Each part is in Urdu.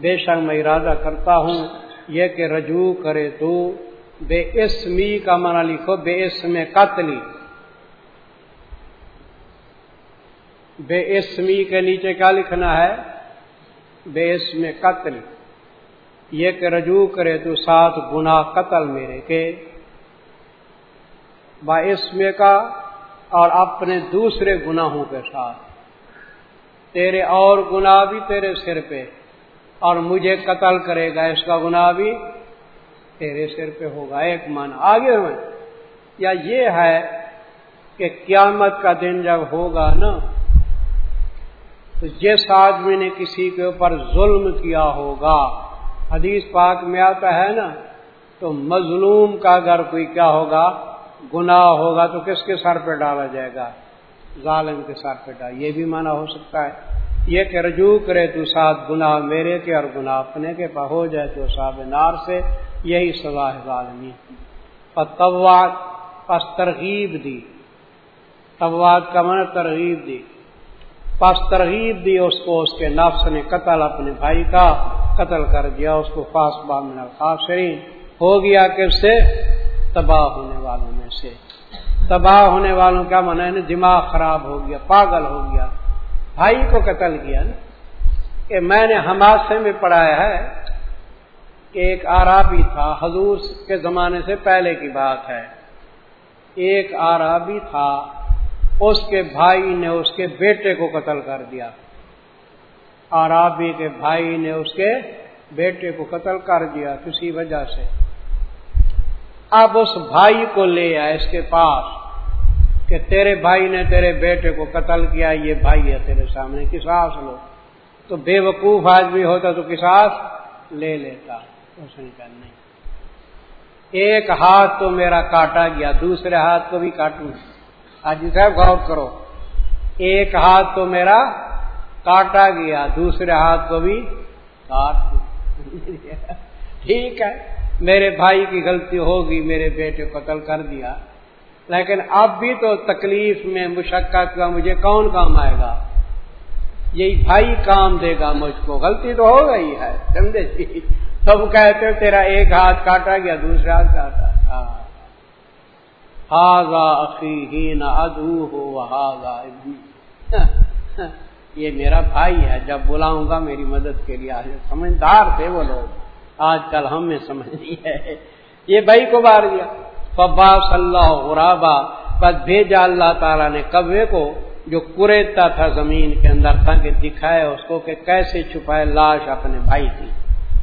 بے شک میں ارادہ کرتا ہوں یہ کہ رجوع کرے تو بے اسمی کا منع لکھو، بے اسم قتلی بے اسمی کے نیچے کیا لکھنا ہے؟ بے اسم قتل۔ یہ کہ رجوع کرے تو سات گنا قتل میرے کے۔ با اسم کا اور اپنے دوسرے گناہوں کے ساتھ۔ تیرے اور گناہ بھی تیرے سر پہ۔ اور مجھے قتل کرے گا، اس کا گناہ بھی تیرے سر پہ ہوگا۔ ایک من آگے میں یا یہ ہے کہ قیامت کا دن جب ہوگا نا، تو جس آدمی نے کسی کے اوپر ظلم کیا ہوگا، حدیث پاک میں آتا ہے نا، تو مظلوم کا اگر کوئی کیا ہوگا، گناہ ہوگا، تو کس کے سر پہ ڈالا جائے گا؟ ظالم کے سر پہ ڈال یہ بھی مانا ہو سکتا ہے۔ یہ کہ رجوع کرے تو ساتھ گناہ میرے کے اور گناہ اپنے کے پا ہو جائے تو صاحب نار سے یہی سزا ہے ظالمی پس ترغیب دی۔ طوات کا من ترغیب دی۔ پس ترغیب دی اس کو، اس کے نفس نے قتل اپنے بھائی کا، قتل کر دیا، اس کو فاس بامن خاصرین ہو گیا کہ سے تباہ ہونے والوں میں سے۔ تباہ ہونے والوں کا من ہے دماغ خراب ہو گیا، پاگل ہو گیا۔ بھائی کو قتل کیا نا، کہ میں نے ہماسے میں پڑھایا ہے کہ ایک آرابی تھا، حضور کے زمانے سے پہلے کی بات ہے۔ ایک آرابی تھا، اس کے بھائی نے اس کے بیٹے کو قتل کر دیا۔ آرابی کے بھائی نے اس کے بیٹے کو قتل کر دیا، کسی وجہ سے۔ اب اس بھائی کو لے آئے اس کے پاس۔ کہ تیرے بھائی نے تیرے بیٹے کو قتل کیا، یہ بھائی ہے تیرے سامنے، کساس لو۔ تو بے وقوف آدمی ہوتا تو کساس لے لیتا، اس نے کہا نہیں۔ ایک ہاتھ تو میرا کاٹا گیا، دوسرے ہاتھ کو بھی کاٹوں۔ آج صاحب غور کرو، ایک ہاتھ تو میرا کاٹا گیا، دوسرے ہاتھ کو بھی کاٹ ٹھیک ہے، میرے بھائی کی غلطی ہوگی، میرے بیٹے قتل کر دیا۔ لیکن اب بھی تو تکلیف میں مشقت کا مجھے کون کام آئے گا؟ یہی بھائی کام دے گا مجھ کو۔ غلطی تو ہو گئی ہے سمجھے جی۔ سب کہتے تیرا ایک ہاتھ کاٹا گیا، دوسرا ہاتھ کاٹا۔ ہاگا عقی نہ ادو ہو ہاگا یہ میرا بھائی ہے، جب بلاؤں گا میری مدد کے لیے۔ سمجھدار تھے وہ لوگ۔ آج کل ہمیں سمجھ نہیں ہے۔ یہ بھائی کو بار دیا۔ فبا صلی اللہ غرابا بس بھیجا اللہ تعالیٰ نے کبے کو جو کریتا تھا زمین کے اندر، تاکہ دکھائے اس کو کہ کیسے چھپائے لاش اپنے بھائی کی۔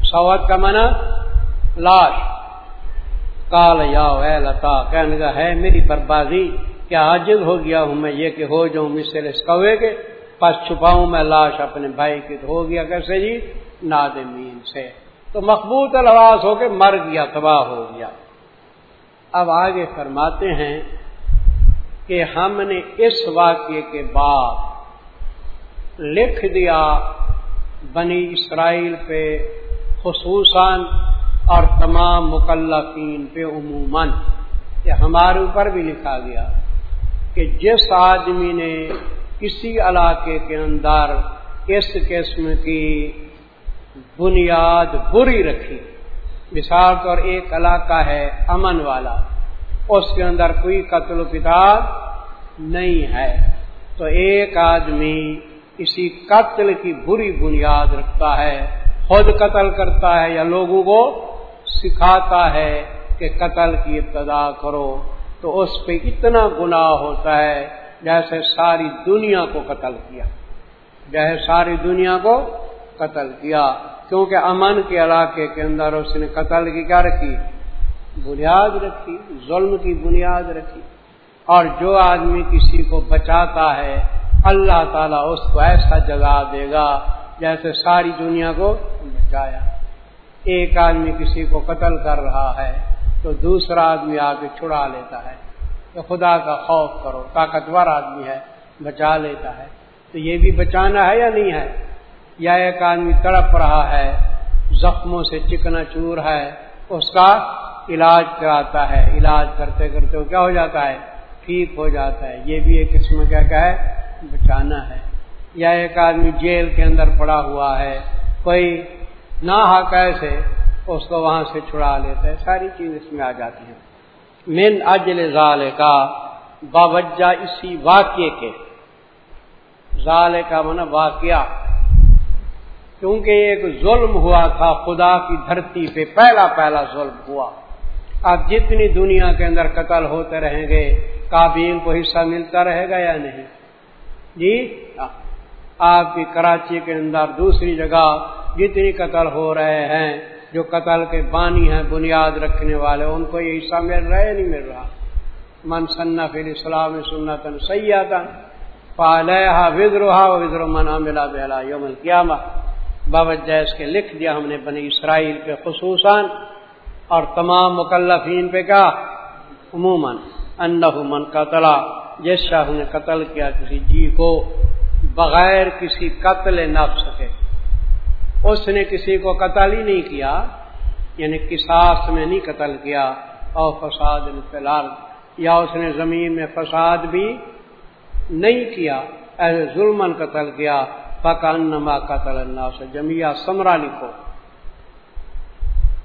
سوت کا منع لاش۔ کال یا لتا، کہنے کا ہے میری بربادی، کیا عاجز ہو گیا ہوں میں یہ کہ ہو جاؤں مجھ سے کوے کے، پس چھپاؤں میں لاش اپنے بھائی کی، تو ہو گیا کیسے جی؟ نادمین سے۔ تو مقبوط الواز ہو کے مر گیا، تباہ ہو گیا۔ اب آگے فرماتے ہیں کہ ہم نے اس واقعے کے بعد لکھ دیا بنی اسرائیل پہ خصوصاً اور تمام مکلفین پہ عموماً یہ ہمارے اوپر بھی لکھا گیا کہ جس آدمی نے کسی علاقے کے اندر اس قسم کی بنیاد بری رکھی مثال طور ایک علاقہ ہے امن والا، اس کے اندر کوئی قتل و کتاب نہیں ہے۔ تو ایک آدمی کسی قتل کی بری بنیاد رکھتا ہے، خود قتل کرتا ہے یا لوگوں کو سکھاتا ہے کہ قتل کی ابتدا کرو۔ تو اس پہ اتنا گناہ ہوتا ہے جیسے ساری دنیا کو قتل کیا، جیسے ساری دنیا کو قتل کیا۔ کیونکہ امن کے علاقے کے اندر اس نے قتل کی کیا رکھی؟ بنیاد رکھی، ظلم کی بنیاد رکھی۔ اور جو آدمی کسی کو بچاتا ہے، اللہ تعالیٰ اس کو ایسا جگہ دے گا جیسے ساری دنیا کو بچایا۔ ایک آدمی کسی کو قتل کر رہا ہے تو دوسرا آدمی آ کے چھڑا لیتا ہے۔ تو خدا کا خوف کرو، طاقتور آدمی ہے، بچا لیتا ہے۔ تو یہ بھی بچانا ہے یا نہیں ہے؟ یا ایک آدمی تڑپ رہا ہے، زخموں سے چکنا چور ہے، اس کا علاج کراتا ہے۔ علاج کرتے کرتے وہ کیا ہو جاتا ہے؟ ٹھیک ہو جاتا ہے۔ یہ بھی ایک قسم کیا کہ ہے؟ بچانا ہے۔ یا ایک آدمی جیل کے اندر پڑا ہوا ہے، کوئی نہ کیسے اس کو وہاں سے چھڑا لیتے ہیں ساری چیز اس میں آ جاتی ہیں۔ من اجل ظال کا باوجہ اسی واقعے کے۔ ظال کا من واقعہ۔ کیونکہ ایک ظلم ہوا تھا، خدا کی دھرتی پہ پہلا پہلا ظلم ہوا۔ اب جتنی دنیا کے اندر قتل ہوتے رہیں گے، کابین کو حصہ ملتا رہے گا یا نہیں؟ جی؟ آپ کی کراچی کے اندر دوسری جگہ جتنی قتل ہو رہے ہیں، جو قتل کے بانی ہیں، بنیاد رکھنے والے، ان کو یہ حصہ مل رہا ہے نہیں مل رہا؟ من صنف اسلام سنتن سیاتا پالحا وزروہا وزر من ملا بہلا یوم القیامہ۔ باوجہ اس کے لکھ دیا ہم نے بنی اسرائیل پہ خصوصاً اور تمام مکلفین پہ کیا عموماً انہ من قتل، جس شاہ نے قتل کیا کسی جی کو بغیر کسی قتل نفس کے۔ اس نے کسی کو قتل ہی نہیں کیا یعنی کساس میں نہیں قتل کیا اور فساد فی یا اس نے زمین میں فساد بھی نہیں کیا ایسے ظلم قتل کیا۔ پکان نما قتل اللہ سے جمیا سمرا لکھو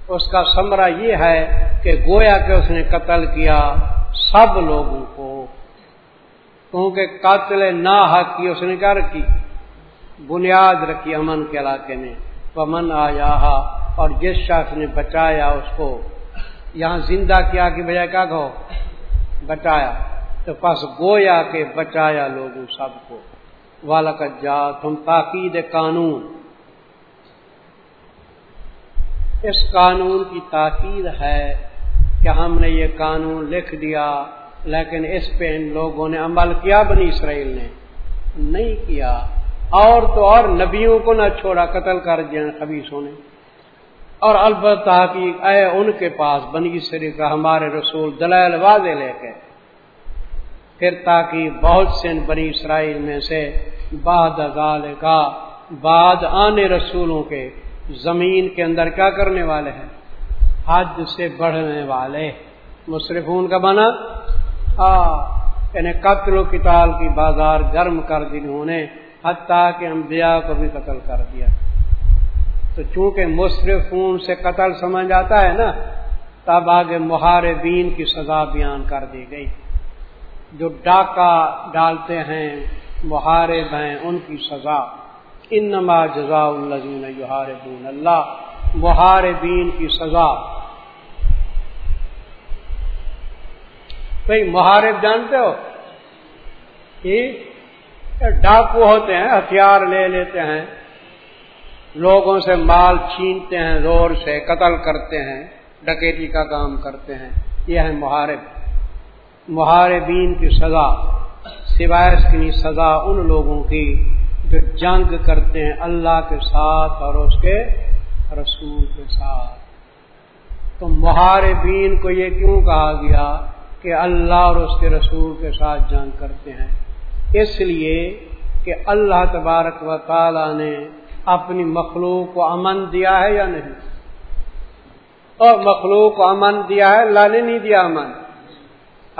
اس کا سمرا یہ ہے کہ گویا کہ اس نے قتل کیا سب لوگوں کو۔ کیونکہ قاتل نہ حق کی اس نے کیا رکھی؟ بنیاد رکھی امن کے علاقے میں۔ پمن آیا اور جس شخص نے بچایا اس کو۔ یہاں زندہ کیا کہ بجائے کیا کہو؟ بچایا۔ تو پس گویا کے بچایا لوگوں سب کو۔ والا کا تاکید قانون۔ اس قانون کی تاکید ہے کہ ہم نے یہ قانون لکھ دیا، لیکن اس پہ ان لوگوں نے عمل کیا، بنی اسرائیل نے نہیں کیا۔ اور تو اور نبیوں کو نہ چھوڑا، قتل کر دیا خبیصوں نے۔ اور البتہ کی اے ان کے پاس، بنی اسرائیل کا ہمارے رسول دلائل واضح لے کے پھر تاکہ بہت سے بنی اسرائیل میں سے بعد کا بعد آنے رسولوں کے زمین کے اندر کیا کرنے والے ہیں؟ حد سے بڑھنے والے۔ مصرفون کا بنا ہاں یعنی قتل و کتال کی بازار گرم کر دی انہوں نے، حتیٰ کہ انبیاء کو بھی قتل کر دیا۔ تو چونکہ مصرفون سے قتل سمجھ آتا ہے نا، تب آگے محاربین کی سزا بیان کر دی گئی۔ جو ڈاکہ ڈالتے ہیں، محارب ہیں، ان کی سزا۔ انما جزا الزین یحاربون اللہ، محاربین کی سزا۔ بھائی، محارب جانتے ہو؟ کہ ڈاکو ہوتے ہیں، ہتھیار لے لیتے ہیں۔ لوگوں سے مال چھینتے ہیں، زور سے قتل کرتے ہیں ڈکیٹی کا کام کرتے ہیں۔ یہ ہے محارب۔ محاربین کی سزا، سوائے اس کی سزا ان لوگوں کی جو جنگ کرتے ہیں اللہ کے ساتھ اور اس کے رسول کے ساتھ۔ تو محاربین کو یہ کیوں کہا گیا کہ اللہ اور اس کے رسول کے ساتھ جنگ کرتے ہیں؟ اس لیے کہ اللہ تبارک و تعالی نے اپنی مخلوق کو امن دیا ہے یا نہیں؟ اور مخلوق کو امن دیا ہے، اللہ نے نہیں دیا امن۔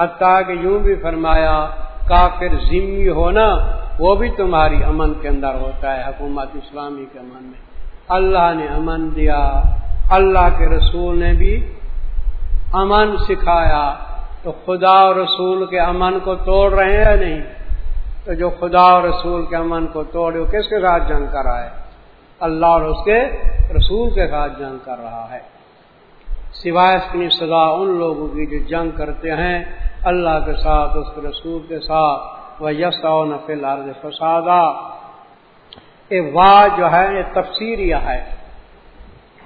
حتیٰ کہ یوں بھی فرمایا، کافر ذمی ہونا، وہ بھی تمہاری امن کے اندر ہوتا ہے، حکومت اسلامی کے امن میں۔ اللہ نے امن دیا، اللہ کے رسول نے بھی امن سکھایا۔ تو خدا اور رسول کے امن کو توڑ رہے ہیں یا نہیں؟ تو جو خدا اور رسول کے امن کو توڑے، وہ کس کے ساتھ جنگ کر رہا ہے؟ اللہ اور اس کے رسول کے ساتھ جنگ کر رہا ہے۔ سوائے اس کی سزا ان لوگوں کی جو جنگ کرتے ہیں اللہ کے ساتھ، اس کے رسول کے ساتھ وہ یس نفل عرض فسادہ یہ واہ جو ہے یہ تفسیر ہے۔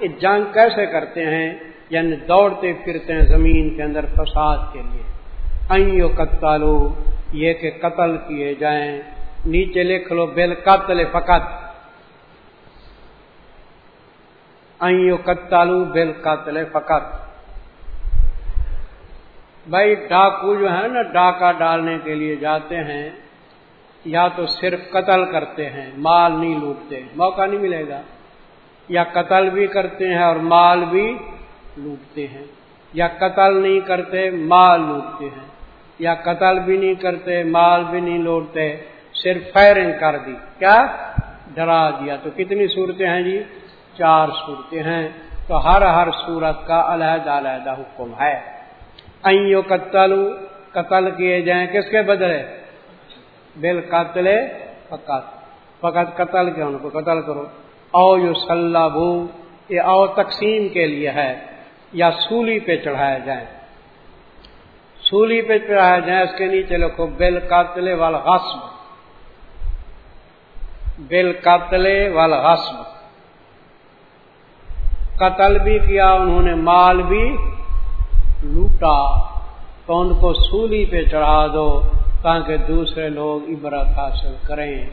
یہ جنگ کیسے کرتے ہیں؟ یعنی دوڑتے پھرتے ہیں زمین کے اندر فساد کے لیے۔ ائیو قتالو یہ کہ قتل کیے جائیں۔ نیچے لکھ لو بل قتل فقط۔ ائیو قتالو بل قتل فقط۔ بھائی ڈاکو جو ہے نا، ڈاکہ ڈالنے کے لیے جاتے ہیں، یا تو صرف قتل کرتے ہیں، مال نہیں لوٹتے، موقع نہیں ملے گا۔ یا قتل بھی کرتے ہیں اور مال بھی لوٹتے ہیں۔ یا قتل نہیں کرتے، مال لوٹتے ہیں۔ یا قتل بھی نہیں کرتے، مال بھی نہیں لوٹتے، صرف فائرنگ کر دی۔ کیا؟ ڈرا دیا۔ تو کتنی صورتیں ہیں جی؟ چار صورتیں ہیں۔ تو ہر ہر صورت کا علیحدہ علیحدہ حکم ہے۔ ایو قتل قتل کیے جائیں، کس کے بدلے؟ بل قتل فقط۔ فقط قتل کے ان کو قتل کرو۔ او یو سلبو یہ او تقسیم کے لیے ہے، یا سولی پہ چڑھایا جائے سولی پہ چڑھایا جائے اس کے نیچے لکھو بل قاتل وال بل قاتل وال قتل بھی کیا، انہوں نے مال بھی لوٹا تو ان کو سولی پہ چڑھا دو تاکہ دوسرے لوگ عبرت حاصل کریں۔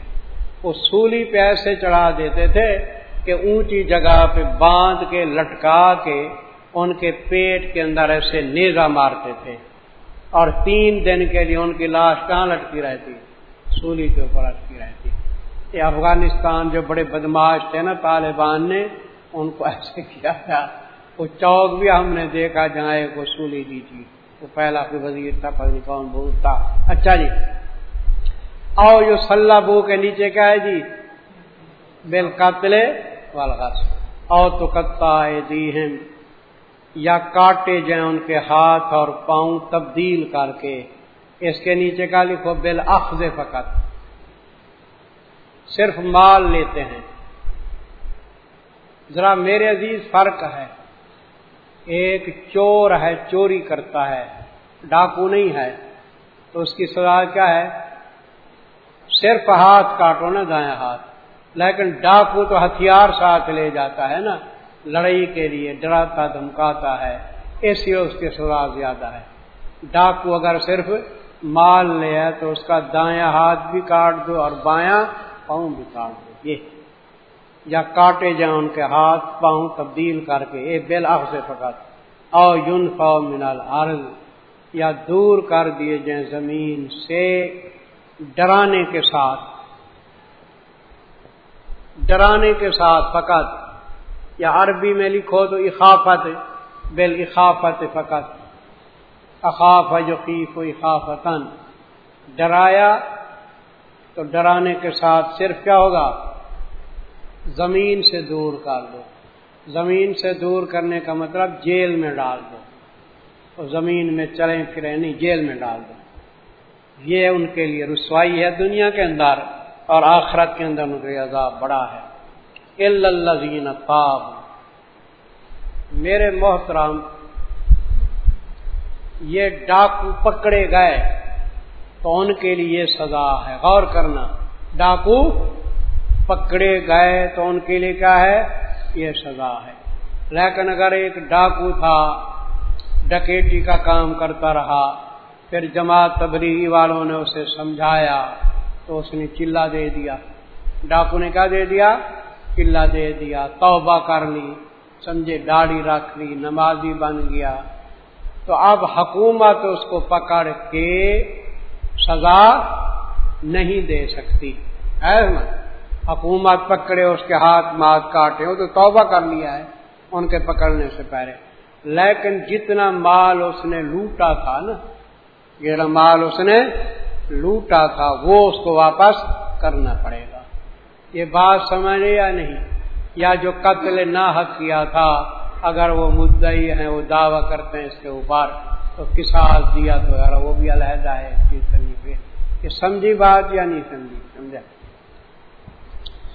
وہ سولی پہ ایسے چڑھا دیتے تھے کہ اونچی جگہ پہ باندھ کے لٹکا کے ان کے پیٹ کے اندر ایسے نیزا مارتے تھے۔ اور تین دن کے لیے ان کی لاش کہاں لٹکی رہتی؟ سولی کے اوپر لٹکی رہتی۔ یہ افغانستان جو بڑے بدماش تھے نا، طالبان نے، ان کو ایسے کیا تھا وہ چوک بھی ہم نے دیکھا جہاں ایک وہ سولی دی تھی۔ وہ پہلا کوئی وزیر تھا، پتہ کون، بہت تھا۔ اچھا جی۔ آؤ جو سلح بو کے نیچے کیا ہے جی؟ بل قاتل والغصب۔ او تو کتا دی یا کاٹے جائیں ان کے ہاتھ اور پاؤں تبدیل کر کے۔ اس کے نیچے کا لکھو بل اخذ فقط۔ صرف مال لیتے ہیں۔ ذرا میرے عزیز، فرق ہے۔ ایک چور ہے، چوری کرتا ہے، ڈاکو نہیں ہے۔ تو اس کی سزا کیا ہے؟ صرف ہاتھ کاٹو نا، دائیں ہاتھ۔ لیکن ڈاکو تو ہتھیار ساتھ لے جاتا ہے نا۔ لڑائی کے لیے ڈراتا، دھمکاتا ہے۔ اس لیے اس کی سزا زیادہ ہے۔ ڈاکو اگر صرف مال لے ہے تو اس کا دایاں ہاتھ بھی کاٹ دو اور بایاں پاؤں بھی کاٹ دو۔ یہ یا کاٹے جائیں ان کے ہاتھ پاؤں تبدیل کر کے یہ بل سے فقط، او یون فاؤ منال عرض یا دور کر دیے جائیں زمین سے ڈرانے کے ساتھ۔ ڈرانے کے ساتھ فقط۔ یا عربی میں لکھو تو اخافت، بل اخافت فقط۔ اخاف یقیف و اخافتن ڈرایا تو ڈرانے کے ساتھ صرف کیا ہوگا؟ زمین سے دور کر دو۔ زمین سے دور کرنے کا مطلب جیل میں ڈال دو۔ اور زمین میں چلیں پھریں نہیں، جیل میں ڈال دو۔ یہ ان کے لیے رسوائی ہے دنیا کے اندر اور آخرت کے اندر ان کے عذاب بڑا ہے۔ الزین تاب میرے محترام یہ ڈاکو پکڑے گئے تو ان کے لیے سزا ہے۔ غور کرنا، ڈاکو پکڑے گئے تو ان کے لیے کیا ہے؟ یہ سزا ہے۔ لیکن اگر ایک ڈاکو تھا ڈکیٹی کا کام کرتا رہا، پھر جماعت تبریغی والوں نے اسے سمجھایا تو اس نے چلا دے دیا۔ ڈاکو نے کیا دے دیا؟ چلا دے دیا۔ توبہ کر لی، سمجھے داڑھی رکھ لی، نمازی بن گیا۔ تو اب حکومت اس کو پکڑ کے سزا نہیں دے سکتی۔ ہے حکومت پکڑے، اس کے ہاتھ مات کاٹے، وہ تو توبہ کر لیا ہے، ان کے پکڑنے سے پہلے۔ لیکن جتنا مال اس نے لوٹا تھا نا یہ مال اس نے لوٹا تھا، وہ اس کو واپس کرنا پڑے گا۔ یہ بات سمجھے یا نہیں؟ یا جو قتل نہ حق کیا تھا، اگر وہ مدعی ہیں، وہ دعویٰ کرتے ہیں اس کے اوپر، تو کساس دیا تو وہ بھی علیحدہ ہے یہ سمجھی بات یا نہیں سمجھی؟ سمجھا؟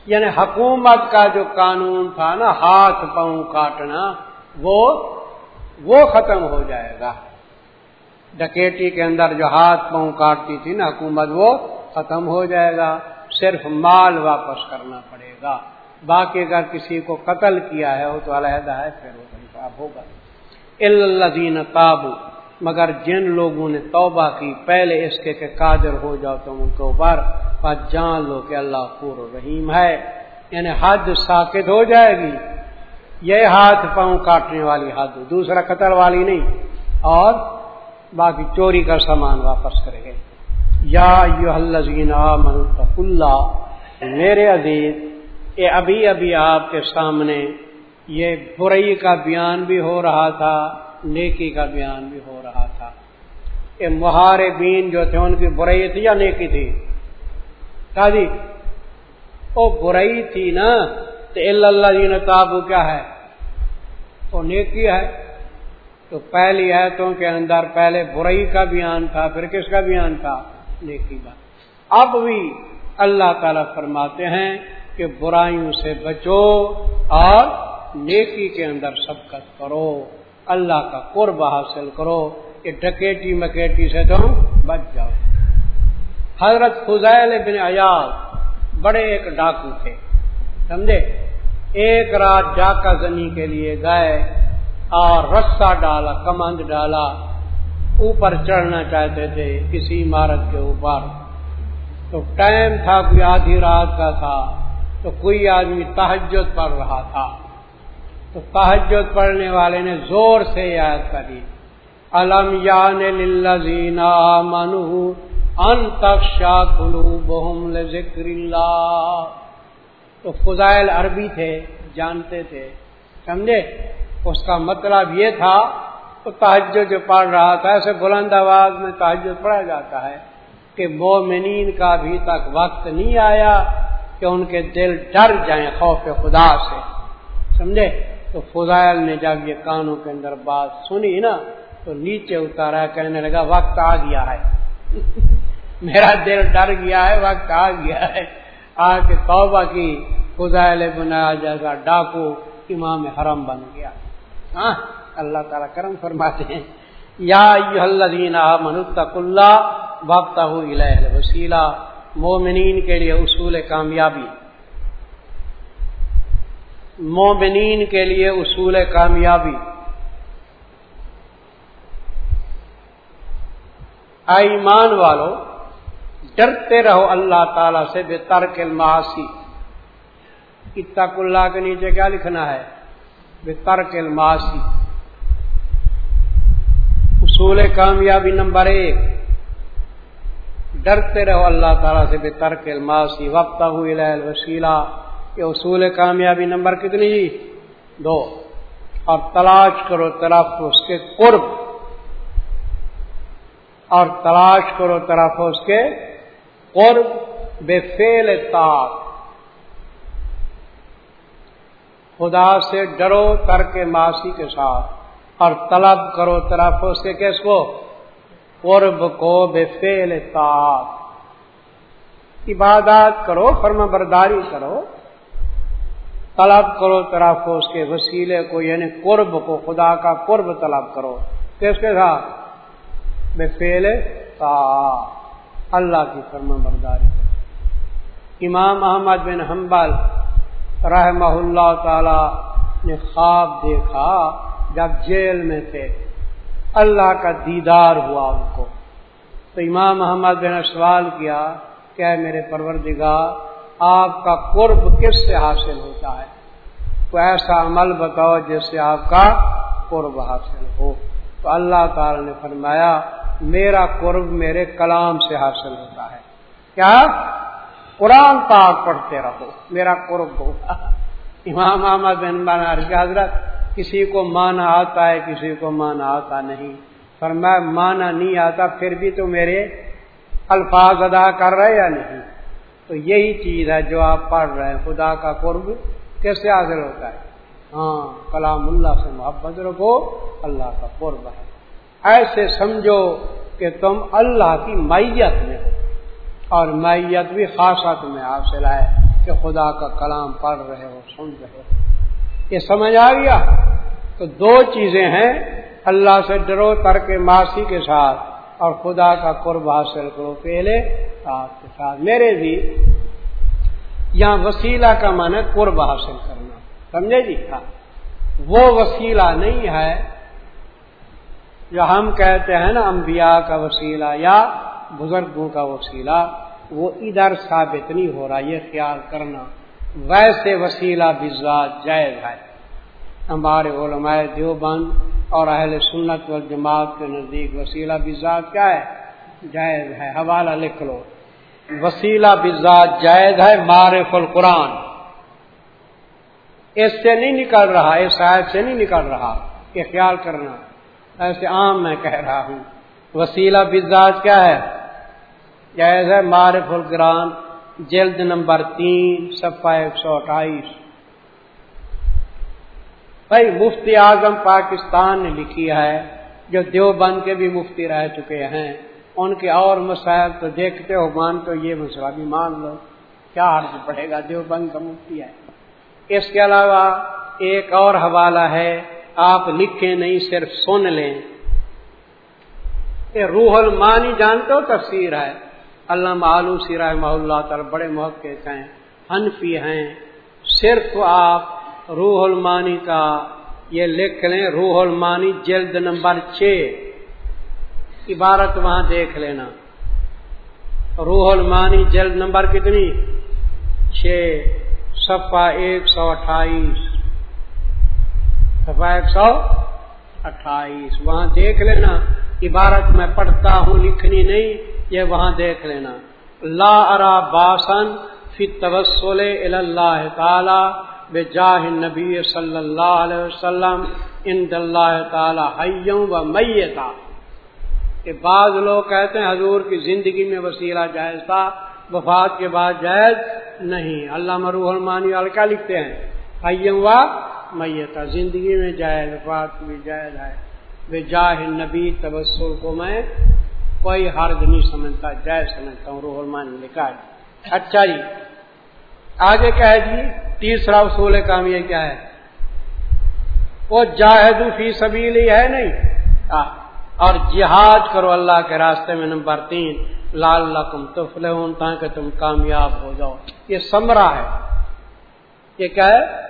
یعنی حکومت کا جو قانون تھا نا، ہاتھ پاؤں کاٹنا، وہ وہ ختم ہو جائے گا۔ ڈکیٹی کے اندر جو ہاتھ پاؤں کاٹتی تھی نا حکومت، وہ ختم ہو جائے گا۔ صرف مال واپس کرنا پڑے گا۔ باقی اگر کسی کو قتل کیا ہے، وہ تو علیحدہ ہے، پھر وہ انصاف ہوگا۔ الزین تابو مگر جن لوگوں نے توبہ کی، پہلے اس کے کہ قادر ہو جاؤ تم ان کے اوپر۔ بس جان لو کہ اللہ پور رحیم ہے۔ یعنی حد ساکت ہو جائے گی۔ یہ ہاتھ پاؤں کاٹنے والی حد، دوسرا قتل والی نہیں۔ اور باقی چوری کا سامان واپس کرے گے یا یو اللہ۔ میرے عزیز یہ ابھی ابھی آپ کے سامنے یہ برئی کا بیان بھی ہو رہا تھا، نیکی کا بیان بھی ہو رہا تھا۔ یہ مہارے بین جو تھے، ان کی برائی تھی یا نیکی تھی؟ جی وہ برائی تھی نا تو اللہ جی تابو کیا ہے؟ وہ نیکی ہے۔ تو پہلی آیتوں کے اندر پہلے برائی کا بیان تھا، پھر کس کا بیان تھا؟ نیکی کا۔ اب بھی اللہ تعالی فرماتے ہیں کہ برائیوں سے بچو اور نیکی کے اندر سبقت کرو۔ اللہ کا قرب حاصل کرو۔ کہ ڈکیٹی مکیٹی سے تم بچ جاؤ۔ حضرت فضائل بن ایاز بڑے ایک ڈاکو تھے، سمجھے؟ ایک رات ڈاکہ زنی کے لیے گئے، اور رسا ڈالا، کمند ڈالا، اوپر چڑھنا چاہتے تھے کسی عمارت کے اوپر۔ تو ٹائم تھا، کوئی آدھی رات کا تھا، تو کوئی آدمی تحجد پڑھ رہا تھا۔ تو تحجد پڑھنے والے نے زور سے یاد کری علم یان للذین آمنوا ان تخشا قلوبهم لذکر اللہ۔ تو فضائل عربی تھے، جانتے تھے، سمجھے؟ اس کا مطلب یہ تھا، تو تحجد جو پڑھ رہا تھا، ایسے بلند آواز میں تحجد پڑھا جاتا ہے کہ مومنین کا ابھی تک وقت نہیں آیا کہ ان کے دل ڈر جائیں خوف خدا سے۔ سمجھے؟ تو فضائل نے جب یہ کانوں کے اندر بات سنی نا، تو نیچے اتارا کہنے لگا، وقت آ گیا ہے۔ میرا دل ڈر گیا ہے، وقت آ گیا ہے۔ آ کے توبہ کی، فضائل بنایا، جیسا ڈاکو امام حرم بن گیا۔ ہاں اللہ تعالیٰ کرم فرماتے ہیں۔ یا منتق اللہ وقت وسیلہ مومنین کے لیے اصول کامیابی۔ مومنین کے لیے اصول کامیابی۔ ایمان والو ڈرتے رہو اللہ تعالی سے بے ترک الماسی اتق اللہ کے نیچے کیا لکھنا ہے؟ بے ترک الماسی اصول کامیابی نمبر ایک۔ ڈرتے رہو اللہ تعالیٰ سے بے ترک الماسی وقت وسیلہ یہ اصول کامیابی نمبر کتنی جی دو۔ اور تلاش کرو طرف اس کے قرب۔ اور تلاش کرو طرف اس کے قرب بے فیل تاک خدا سے ڈرو ترک ماسی کے ساتھ اور طلب کرو طرف اس کے کیس کو؟ قرب کو بے فیل تاک عبادات کرو فرم برداری کرو۔ طلب کرو طرف اس کے وسیلے کو یعنی قرب کو، خدا کا قرب طلب کرو۔ کس کے ساتھ؟ بے فیل تا اللہ کی فرم برداری کرو امام احمد بن حنبل رحمہ اللہ تعالی نے خواب دیکھا جب جیل میں تھے۔ اللہ کا دیدار ہوا ان کو۔ تو امام محمد نے سوال کیا کہ میرے پروردگار، آپ کا قرب کس سے حاصل ہوتا ہے؟ تو ایسا عمل بتاؤ جس سے آپ کا قرب حاصل ہو۔ تو اللہ تعالی نے فرمایا میرا قرب میرے کلام سے حاصل ہوتا ہے۔ کیا؟ قرآن پاک پڑھتے رہو۔ میرا قرب ہوگا امام محمد بن بانا حضرت، کسی کو مانا آتا ہے، کسی کو مانا آتا نہیں۔ پر میں مانا نہیں آتا، پھر بھی تو میرے الفاظ ادا کر رہے یا نہیں؟ تو یہی چیز ہے جو آپ پڑھ رہے ہیں۔ خدا کا قرب کیسے حاصل ہوتا ہے؟ ہاں کلام اللہ سے محبت رکھو، اللہ کا قرب ہے۔ ایسے سمجھو کہ تم اللہ کی میت میں ہو۔ اور میت بھی خاصت میں حاصل ہے کہ خدا کا کلام پڑھ رہے ہو، سن رہے ہو۔ یہ سمجھ آ گیا؟ تو دو چیزیں ہیں اللہ سے ڈرو، ترک ماسی کے ساتھ، اور خدا کا قرب حاصل کرو، پہلے ساتھ کے ساتھ۔ میرے بھی یہاں وسیلہ کا من ہے قرب حاصل کرنا۔ سمجھے جی؟ ہاں۔ وہ وسیلہ نہیں ہے جو ہم کہتے ہیں نا انبیاء کا وسیلہ یا بزرگوں کا وسیلہ، وہ ادھر ثابت نہیں ہو رہا، یہ خیال کرنا۔ ویسے وسیلہ بزاد جائز ہے۔ ہمارے علماء دیوبند اور اہل سنت و جماعت کے نزدیک وسیلہ بزاد کیا ہے؟ جائز ہے۔ حوالہ لکھ لو۔ وسیلہ بزاد جائز ہے معرف القرآن۔ اس سے نہیں نکل رہا، اس شاید سے نہیں نکل رہا۔ کہ خیال کرنا۔ ایسے عام میں کہہ رہا ہوں۔ وسیلہ بزاد کیا ہے؟ جائز ہے معرف القرآن، جلد نمبر تین سفا ایک سو اٹھائیس۔ بھائی، مفتی اعظم پاکستان نے لکھی ہے، جو دیوبند کے بھی مفتی رہ چکے ہیں، ان کے اور مسائل تو دیکھتے ہو مان تو یہ مسئلہ بھی مان لو۔ کیا حرض پڑے گا؟ دیوبند کا مفتی ہے۔ اس کے علاوہ ایک اور حوالہ ہے آپ لکھیں نہیں، صرف سن لیں۔ کہ روح المانی جانتے ہو، تفسیر ہے۔ اللہ معلوم رحمہ اللہ تعالی بڑے محقق ہیں، حنفی ہیں۔ صرف آپ روح المانی کا یہ لکھ لیں، روح المانی جلد نمبر چھ۔ عبارت وہاں دیکھ لینا۔ روح المانی جلد نمبر کتنی؟ چھ سفا ایک سو اٹھائیس۔ سفا ایک سو اٹھائیس، وہاں دیکھ لینا، عبارت میں پڑھتا ہوں، لکھنی نہیں، یہ وہاں دیکھ لینا۔ لا ارا باسن فی تبسل اللہ تعالی بے جاہ نبی صلی اللہ علیہ وسلم ان اللہ تعالی حیوں و میتا۔ کہ بعض لوگ کہتے ہیں، حضور کی زندگی میں وسیلہ جائز تھا، وفات کے بعد جائز نہیں۔ اللہ مروح المانی وال کیا لکھتے ہیں حیوں و میتا زندگی میں جائز وفات بھی جائز ہے۔ بے جاہ نبی تبسل کو میں کوئی حرج نہیں سمجھتا، جائز سمجھتا ہوں، روح المانی نے لکھا ہے۔ اچھا جی آگے کیا ہے جی تیسرا اصول کام یہ کیا ہے؟ وہ جاہد فی سبیلی ہے نہیں؟ اور جہاد کرو اللہ کے راستے میں، نمبر تین لال لقم تفلے تاکہ تم کامیاب ہو جاؤ۔ یہ سمرا ہے۔ یہ کیا ہے؟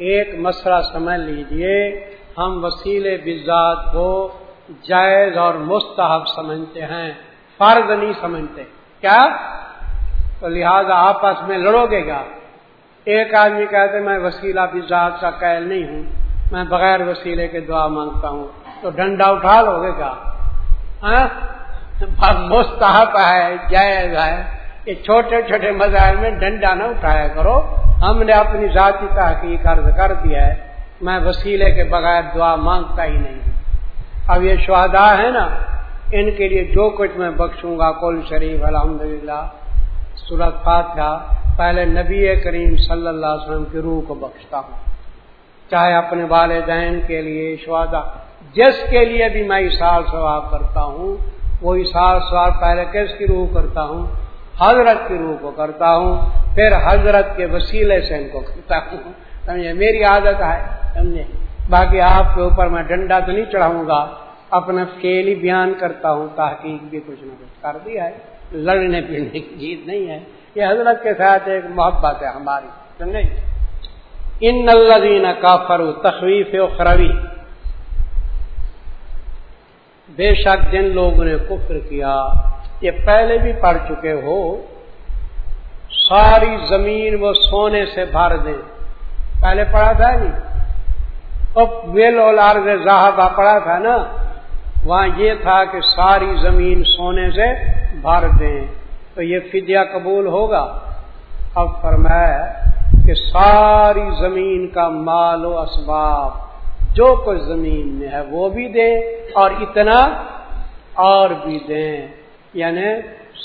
ایک مسئلہ سمجھ لیجیے، ہم وسیلے بزاد کو جائز اور مستحب سمجھتے ہیں، فرض نہیں سمجھتے۔ کیا؟ تو لہذا آپس میں لڑو گے گا ایک آدمی کہتے میں وسیلہ بھی ذات کا قید نہیں ہوں، میں بغیر وسیلے کے دعا مانگتا ہوں۔ تو ڈنڈا اٹھا لو گے گا ہاں؟ مستحب ہے، جائز ہے۔ یہ چھوٹے چھوٹے مظاہر میں ڈنڈا نہ اٹھایا کرو۔ ہم نے اپنی ذاتی تحقیق عرض کر دیا ہے۔ میں وسیلے کے بغیر دعا مانگتا ہی نہیں ہوں۔ اب یہ شہدا ہے نا، ان کے لیے جو کچھ میں بخشوں گا کل شریف، الحمدللہ۔ سورت فاتحہ، پہلے نبی کریم صلی اللہ علیہ وسلم کی روح کو بخشتا ہوں۔ چاہے اپنے والدین کے لیے شہدا جس کے لیے بھی میں اشار ثواب کرتا ہوں، وہ اشار ثواب پہلے کس کی روح کرتا ہوں؟ حضرت کی روح کو کرتا ہوں، پھر حضرت کے وسیلے سے ان کو کرتا ہوں۔ سمجھے؟ میری عادت ہے، سمجھے؟ باقی آپ کے اوپر میں ڈنڈا تو نہیں چڑھاؤں گا۔ اپنا فیل ہی بیان کرتا ہوں، تحقیق بھی کچھ نہ کچھ کر دیا ہے۔ لڑنے پیڑنے کی جیت نہیں ہے۔ یہ حضرت کے ساتھ ایک محبت ہے ہماری، سمجھے؟ ان الدین کافر تخویف و خروی بے شک جن لوگوں نے کفر کیا یہ پہلے بھی پڑھ چکے ہو، ساری زمین وہ سونے سے بھر دیں پہلے پڑھا تھا نہیں؟ ویل اور پڑا تھا نا؟ وہاں یہ تھا کہ ساری زمین سونے سے بھر دیں تو یہ فدیہ قبول ہوگا؟ اب فرمایا کہ ساری زمین کا مال و اسباب، جو کچھ زمین میں ہے وہ بھی دیں اور اتنا اور بھی دیں یعنی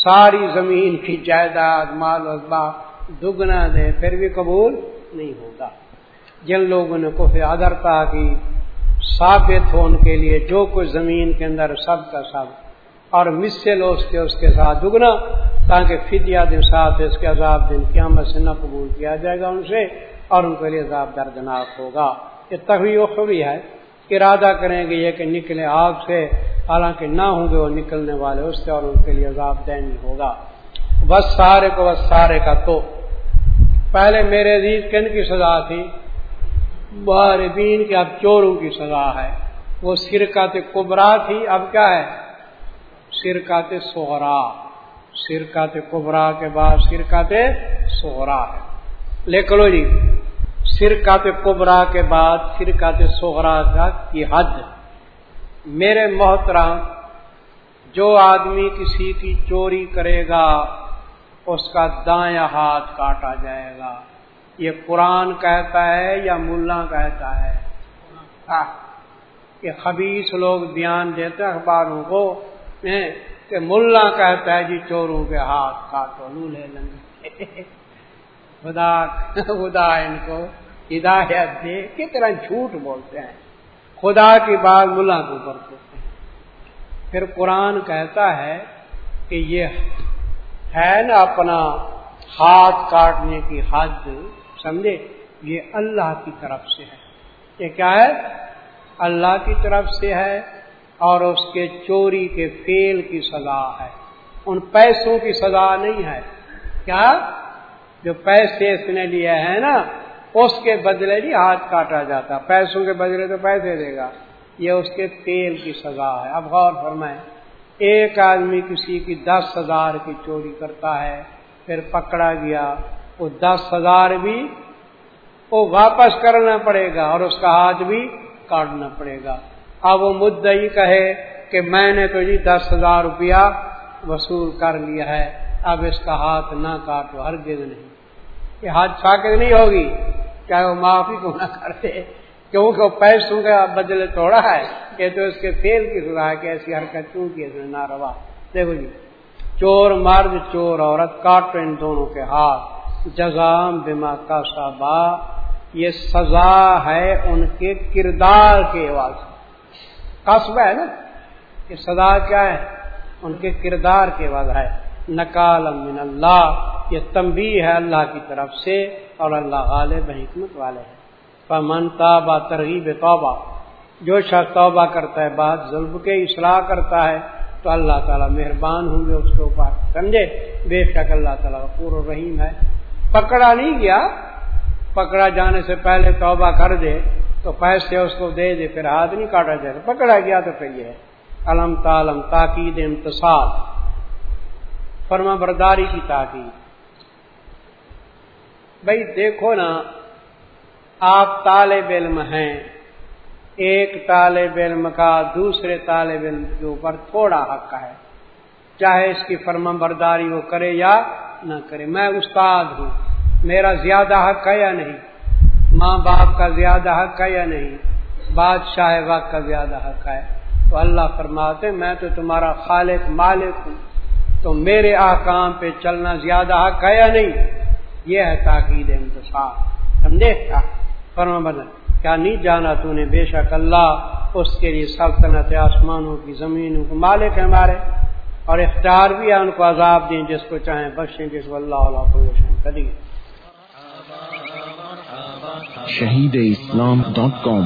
ساری زمین کی جائیداد، مال و اسباب دگنا دیں پھر بھی قبول نہیں ہوگا جن لوگوں نے کفر ادرتا کی، ثابت ہو ان کے لیے جو کچھ زمین کے اندر سب کا سب، اور مس لو اس کے اس کے ساتھ دگنا، تاکہ فدیا دن ساتھ اس کے عذاب دن قیامت سے نہ قبول کیا جائے گا ان سے، اور ان کے لیے عذاب دردناک ہوگا۔ یہ تبھی خوبی ہے۔ ارادہ کریں گے یہ کہ نکلے آگ سے، حالانکہ نہ ہوں گے وہ نکلنے والے، اس سے اور ان کے لیے عذاب دین ہوگا۔ بس سارے کو بس سارے کا تو۔ پہلے میرے عزیز کن کی سزا تھی؟ باربین کے اب چوروں کی سزا ہے۔ وہ سرکت کبرا تھی، اب کیا ہے؟ سرکات سہرا سرکات کبرا کے بعد سرکات سہرا ہے۔ لکھ لو جی۔ سرکات کبرا کے بعد سرکات سہرا کا کی حد؟ میرے محترم، جو آدمی کسی کی چوری کرے گا، اس کا دایاں ہاتھ کاٹا جائے گا۔ یہ قرآن کہتا ہے یا ملا کہتا ہے؟ یہ خبیص لوگ بیان دیتے اخباروں کو۔ کہ ملا کہتا ہے جی چوروں کے ہاتھ کاٹو، لولے لنگے خدا خدا ان کو۔ ہدایت دے کتنا جھوٹ بولتے ہیں؟ خدا کی بات ملا کے اوپر کرتے ہیں پھر قرآن کہتا ہے کہ یہ ہے نا اپنا ہاتھ کاٹنے کی حد، سمجھے؟ یہ اللہ کی طرف سے ہے۔ یہ کیا ہے؟ اللہ کی طرف سے ہے اور اس کے چوری کے فیل کی سزا ہے۔ ان پیسوں کی سزا نہیں ہے۔ کیا؟ جو پیسے اس نے لیے ہیں نا اس کے بدلے بھی ہاتھ کاٹا جاتا۔ پیسوں کے بدلے تو پیسے دے گا۔ یہ اس کے تیل کی سزا ہے۔ اب غور فرمائیں۔ ایک آدمی کسی کی دس ہزار کی چوری کرتا ہے، پھر پکڑا گیا۔ وہ دس ہزار بھی وہ واپس کرنا پڑے گا اور اس کا ہاتھ بھی کاٹنا پڑے گا۔ اب وہ مدعی کہے کہ میں نے تو جی دس ہزار روپیہ وصول کر لیا ہے، اب اس کا ہاتھ نہ کاٹو ہر گز نہیں۔ یہ ہاتھ ساکت نہیں ہوگی۔ چاہے وہ معافی کو نہ کرتے کیونکہ وہ پیسوں کا بدلے توڑا ہے، یہ تو اس کے فیل کی سزا ہے کہ ایسی حرکت کیوں کی اس نے نہ روا دیکھو جی چور مرد، چور عورت، کاٹو ان دونوں کے ہاتھ۔ جزام بما کا صابا یہ سزا ہے ان کے کردار کے واسطے قصب ہے نا، یہ سزا کیا ہے؟ ان کے کردار کے بعد ہے۔ نکال من اللہ، یہ تمبی ہے اللہ کی طرف سے اور اللہ غالب حکمت والے ہیں۔ پمن تابا ترغیب توبہ، جو شخص توبہ کرتا ہے بات ظلم کے اصلاح کرتا ہے، تو اللہ تعالیٰ مہربان ہوں گے اس کے اوپر۔ سمجھے؟ بے شک اللہ تعالیٰ پور رحیم ہے۔ پکڑا نہیں گیا، پکڑا جانے سے پہلے توبہ کر دے، تو پیسے اس کو دے دے، پھر ہاتھ نہیں کاٹا جائے پکڑا گیا تو پھر یہ علم تالم تاکید امتصال فرما برداری کی تاکید۔ بھائی دیکھو نا، آپ طالب علم ہیں، ایک طالب علم کا دوسرے طالب علم کے اوپر تھوڑا حق ہے۔ چاہے اس کی فرما برداری وہ کرے یا نہ کرے، میں استاد ہوں۔ میرا زیادہ حق ہے یا نہیں؟ ماں باپ کا زیادہ حق ہے یا نہیں؟ بادشاہ وقت کا زیادہ حق ہے۔ تو اللہ فرماتے، میں تو تمہارا خالق مالک ہوں۔ تو میرے آکام پہ چلنا زیادہ حق ہے یا نہیں؟ یہ ہے تاکید انتصاب سمجھے؟ کیا فرما بدن کیا نہیں جانا تو نے؟ بے شک اللہ اس کے لیے سلطنت آسمانوں کی زمینوں کو مالک ہے ہمارے۔ اور اختیار بھی ہے ان کو عذاب دیں، جس کو چاہیں بخشیں، جس کو اللہ علیہ کو کری شہید اسلام ڈاٹ کام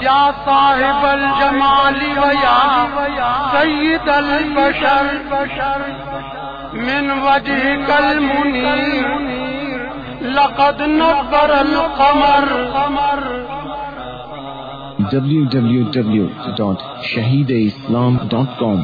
یا صاحب الجمال ویا سید البشر من وجهك المنير لقد نبر القمر. www.shahideislam.com